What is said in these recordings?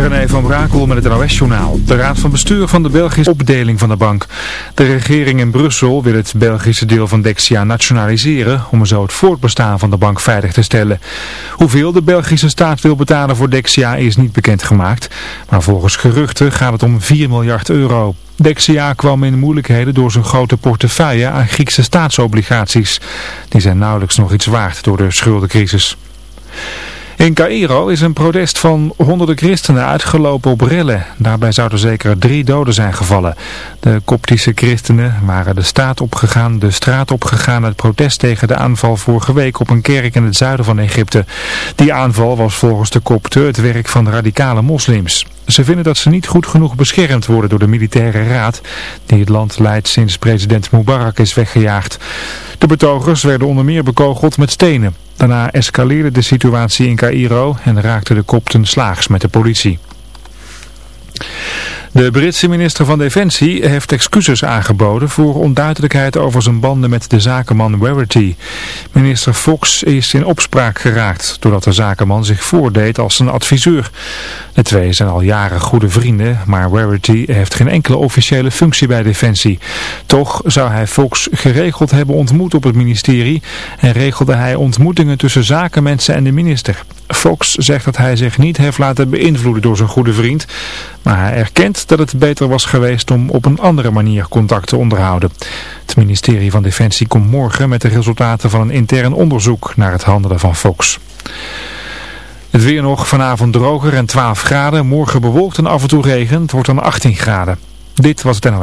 René van Brakel met het NOS-journaal. De raad van bestuur van de Belgische opdeling van de bank. De regering in Brussel wil het Belgische deel van Dexia nationaliseren om zo het voortbestaan van de bank veilig te stellen. Hoeveel de Belgische staat wil betalen voor Dexia is niet bekendgemaakt. Maar volgens geruchten gaat het om 4 miljard euro. Dexia kwam in moeilijkheden door zijn grote portefeuille aan Griekse staatsobligaties. Die zijn nauwelijks nog iets waard door de schuldencrisis. In Cairo is een protest van honderden christenen uitgelopen op rellen. Daarbij zouden zeker drie doden zijn gevallen. De koptische christenen waren de, staat opgegaan, de straat opgegaan uit protest tegen de aanval vorige week op een kerk in het zuiden van Egypte. Die aanval was volgens de kopten het werk van radicale moslims. Ze vinden dat ze niet goed genoeg beschermd worden door de militaire raad die het land leidt sinds president Mubarak is weggejaagd. De betogers werden onder meer bekogeld met stenen. Daarna escaleerde de situatie in Cairo en raakten de kopten slaags met de politie. De Britse minister van Defensie heeft excuses aangeboden voor onduidelijkheid over zijn banden met de zakenman Werity. Minister Fox is in opspraak geraakt doordat de zakenman zich voordeed als een adviseur. De twee zijn al jaren goede vrienden, maar Werity heeft geen enkele officiële functie bij Defensie. Toch zou hij Fox geregeld hebben ontmoet op het ministerie en regelde hij ontmoetingen tussen zakenmensen en de minister. Fox zegt dat hij zich niet heeft laten beïnvloeden door zijn goede vriend, maar hij erkent dat het beter was geweest om op een andere manier contact te onderhouden. Het ministerie van Defensie komt morgen met de resultaten van een intern onderzoek naar het handelen van Fox. Het weer nog vanavond droger en 12 graden. Morgen bewolkt en af en toe regen. Het wordt dan 18 graden. Dit was het NL.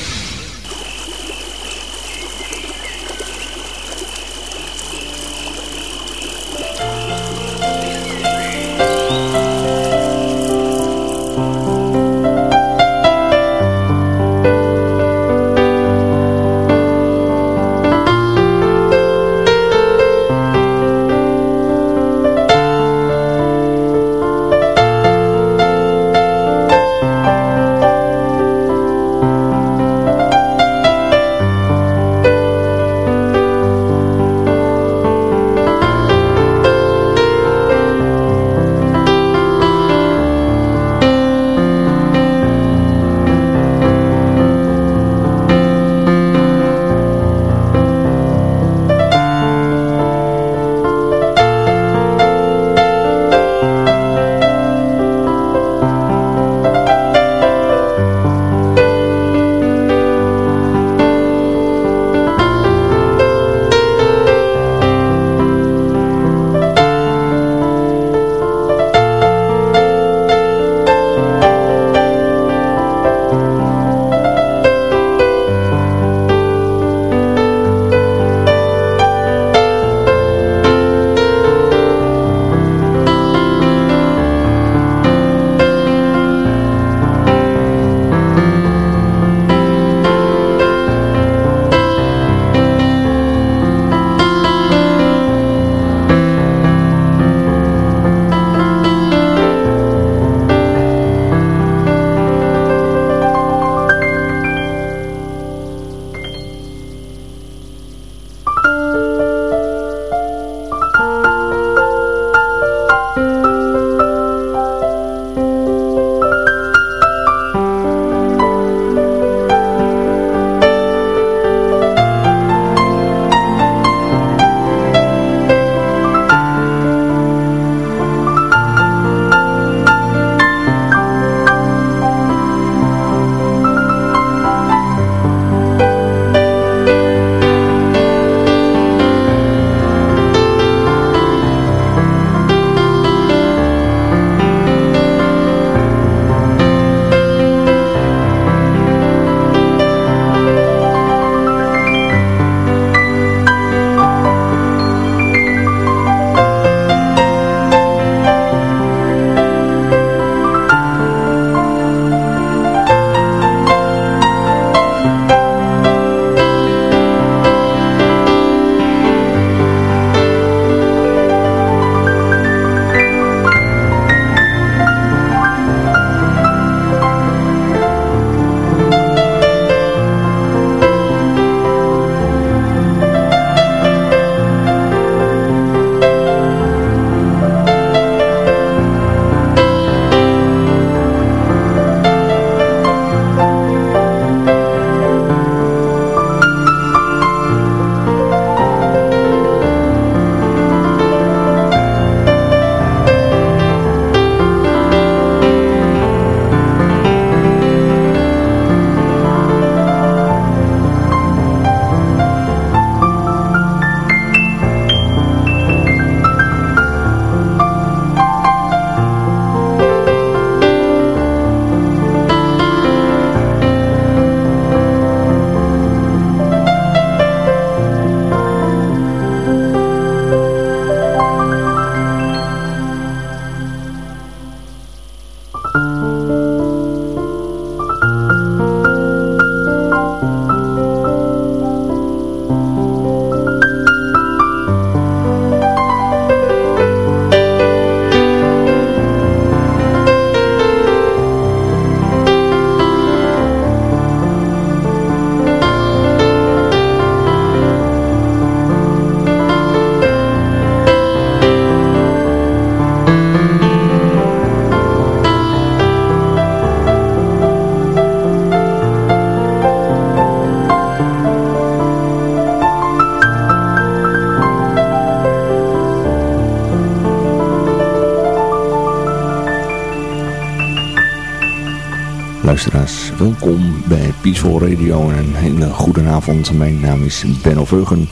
Luisteraars, welkom bij Peaceful Radio en een hele goede avond. Mijn naam is Benno Veugen.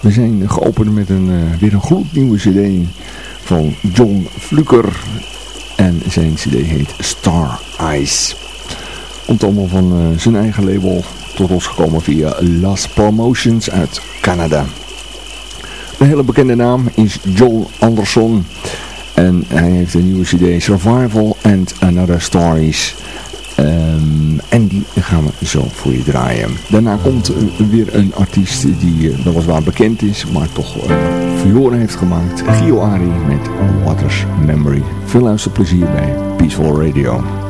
We zijn geopend met een, uh, weer een gloednieuwe cd van John Fluker. En zijn cd heet Star Eyes. Komt allemaal van uh, zijn eigen label tot ons gekomen via Las Promotions uit Canada. De hele bekende naam is John Anderson. En hij heeft een nieuwe cd Survival and Another Stories. Um, en die gaan we zo voor je draaien. Daarna komt weer een artiest die uh, weliswaar bekend is, maar toch uh, verloren heeft gemaakt. Gio Ari met Waters Memory. Veel luisterplezier bij Peaceful Radio.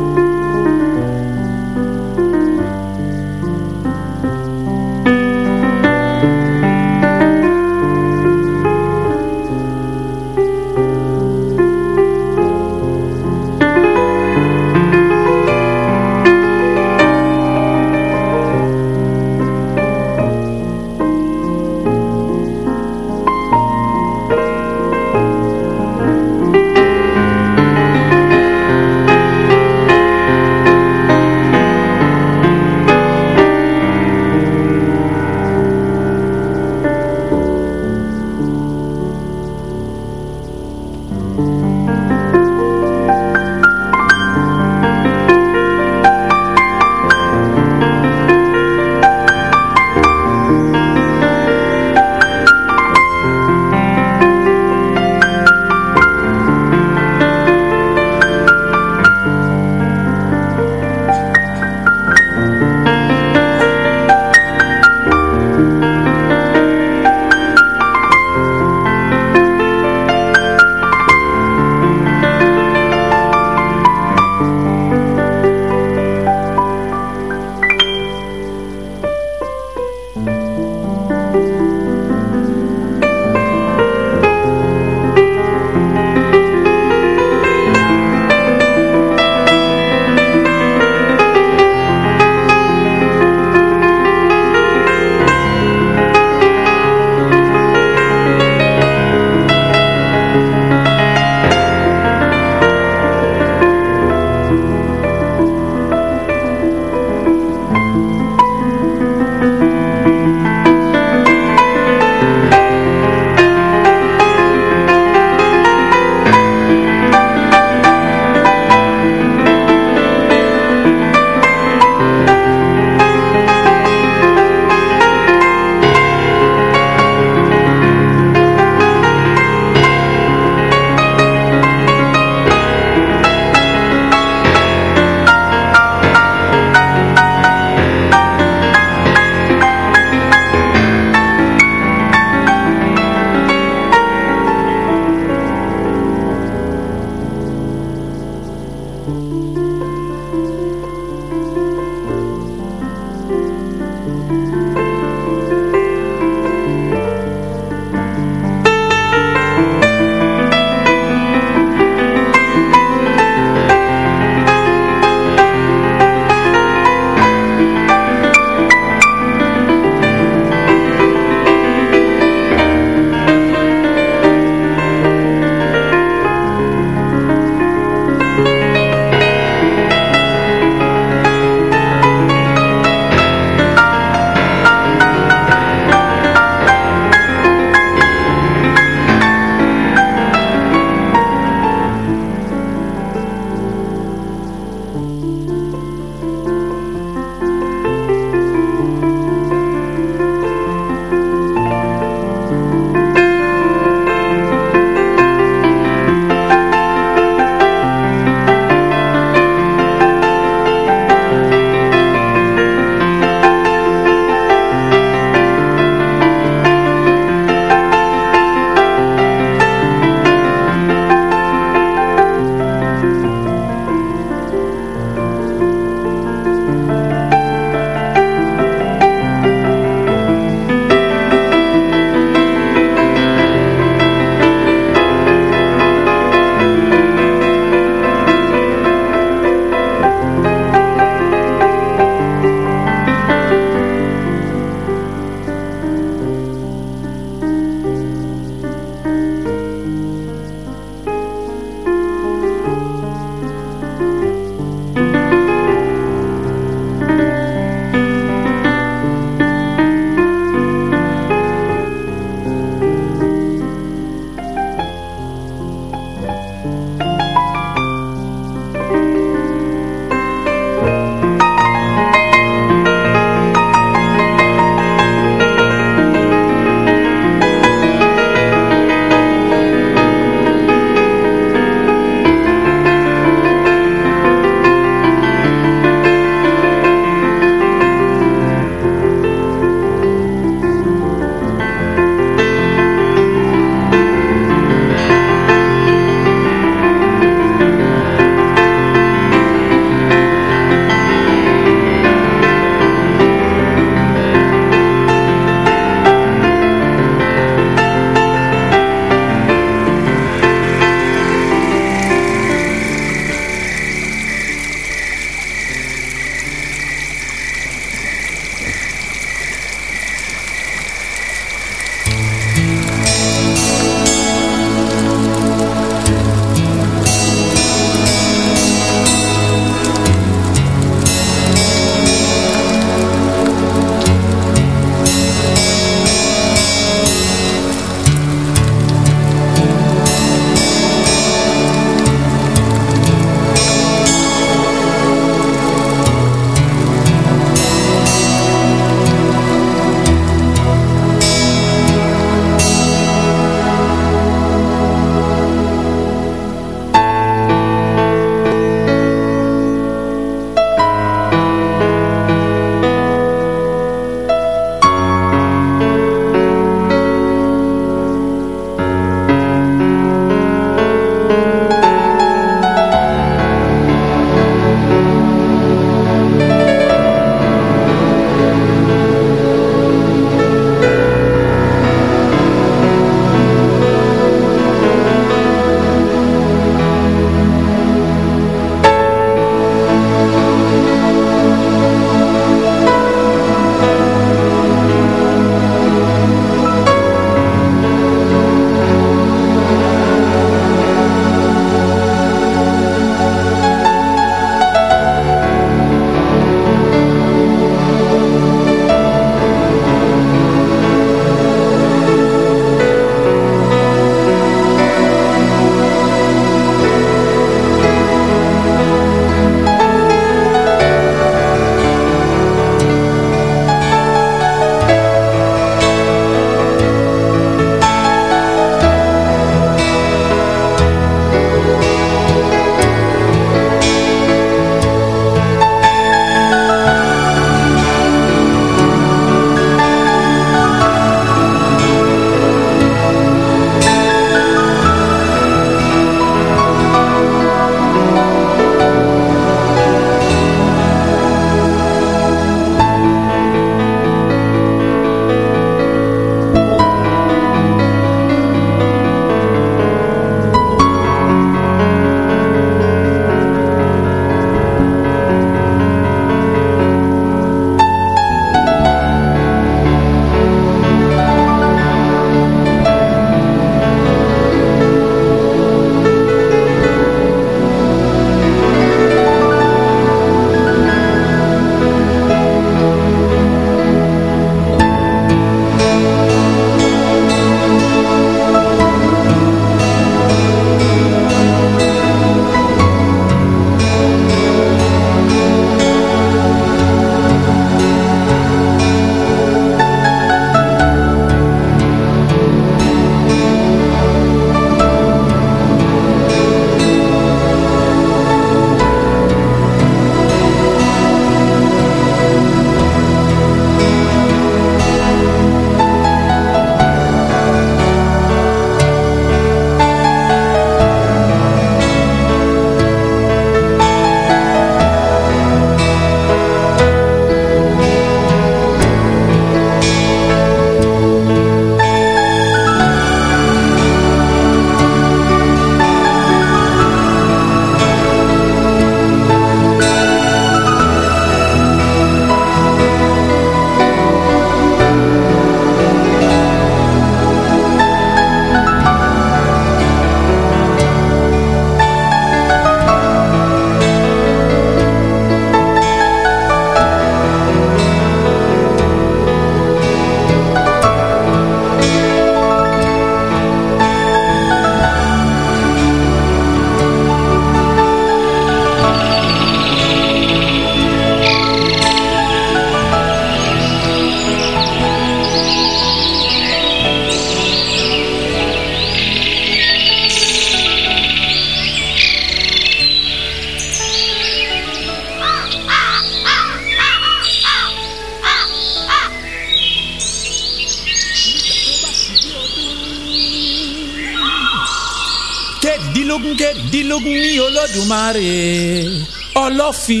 fi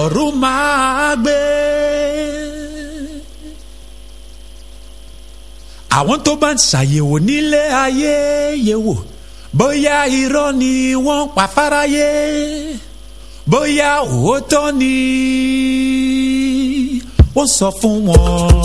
ọ̀run máa gbé. àwọn tó bá ń ṣàyẹ̀wò nílé ayé yẹ̀wò bóyá irọ́ ni wọ́n pa fáráyé bóyá òótọ́ ni wọ́n sọ fún wọn.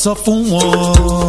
só fumou.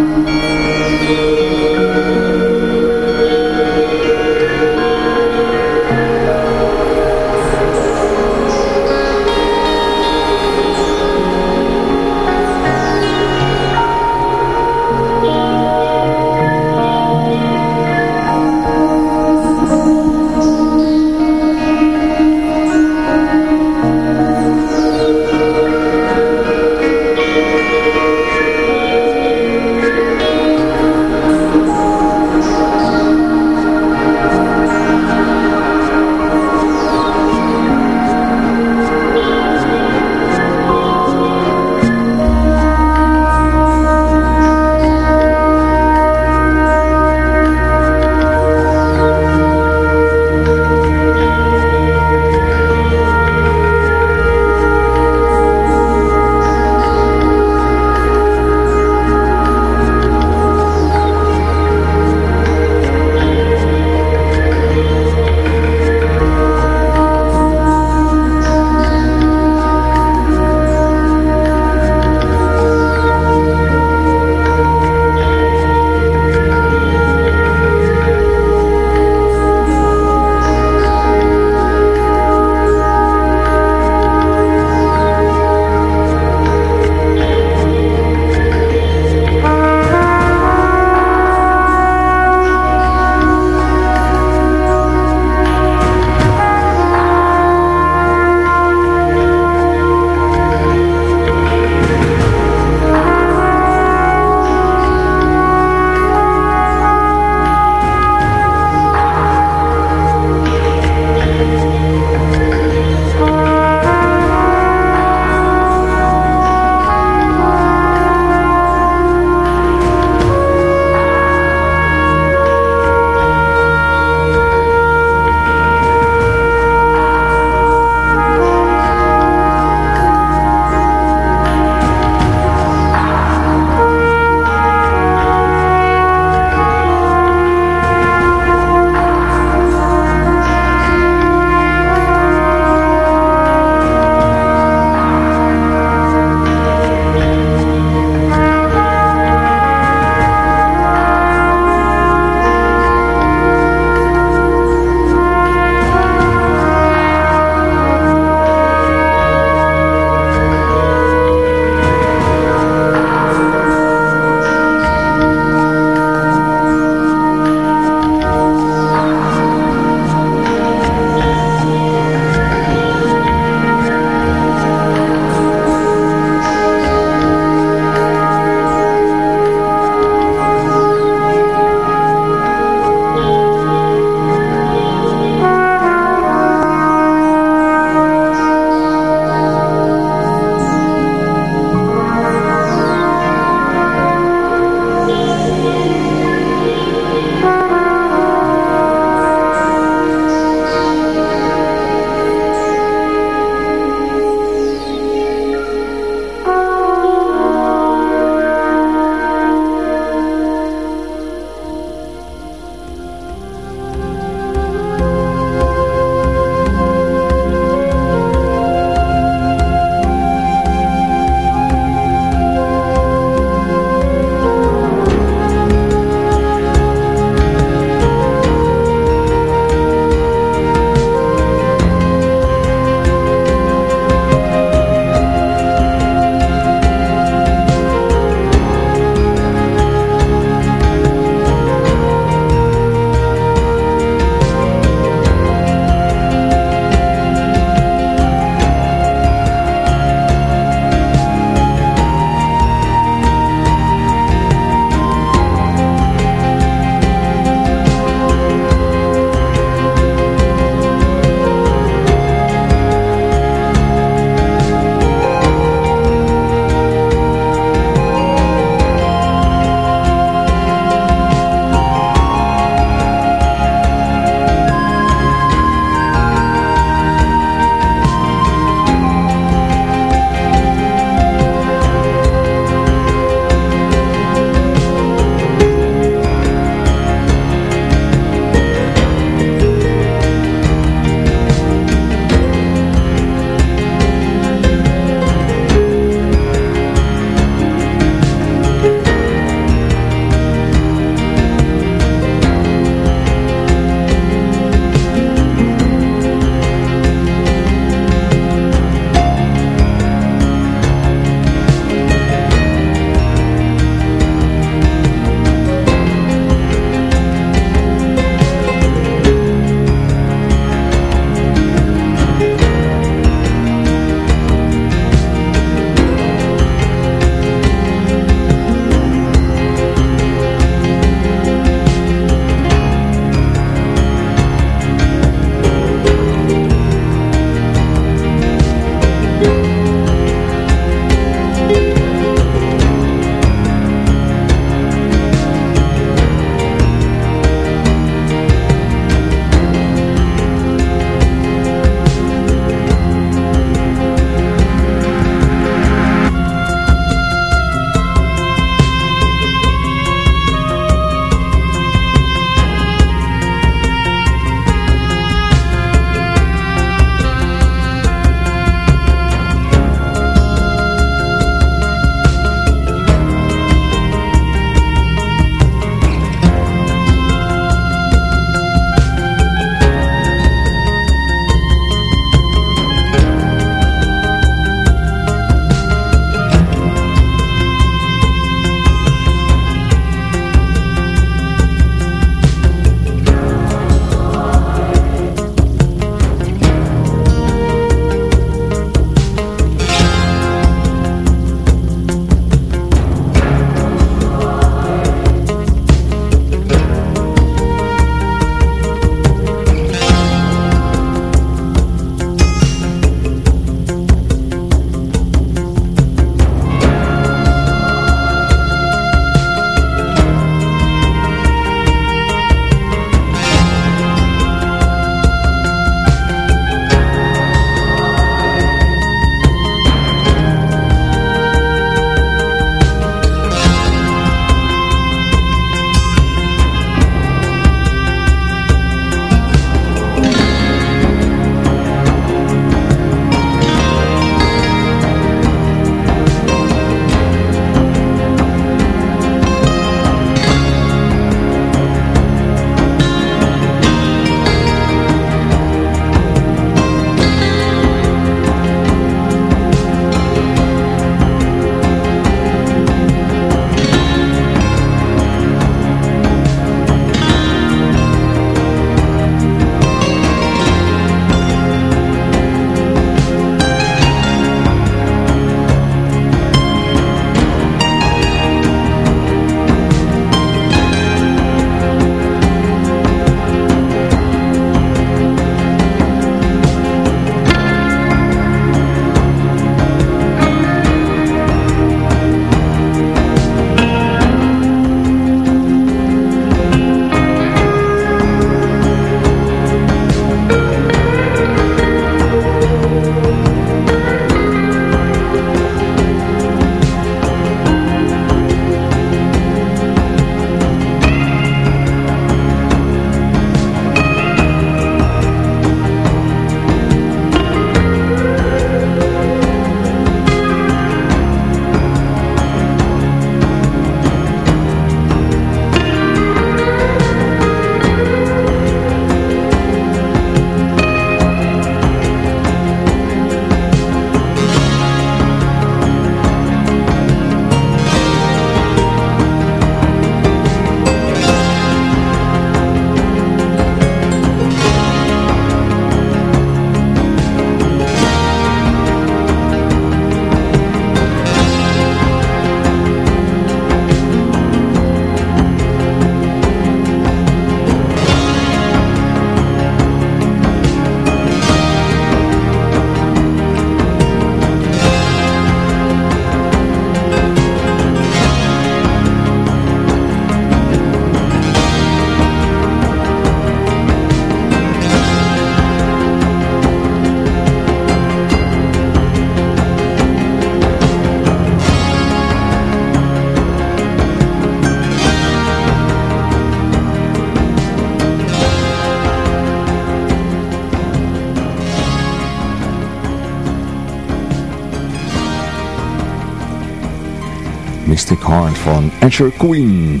Mystic Heart van Asher Queen.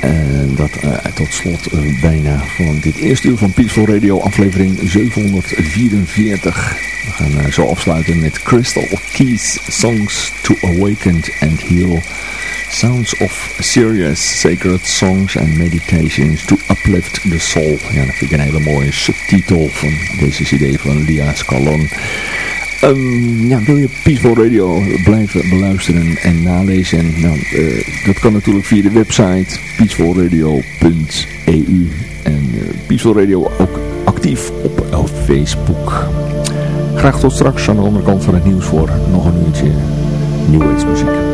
En dat uh, tot slot uh, bijna van dit eerste uur van Peaceful Radio aflevering 744. We gaan uh, zo afsluiten met Crystal Keys Songs to Awaken and Heal. Sounds of Serious Sacred Songs and Meditations to Uplift the Soul. Ja, dat vind ik een hele mooie subtitel van deze cd van Lia Scalon. Um, ja, wil je Peaceful Radio blijven beluisteren en nalezen? Nou, uh, dat kan natuurlijk via de website peacefulradio.eu en uh, Peaceful Radio ook actief op, op Facebook. Graag tot straks aan de andere kant van het nieuws voor nog een uurtje New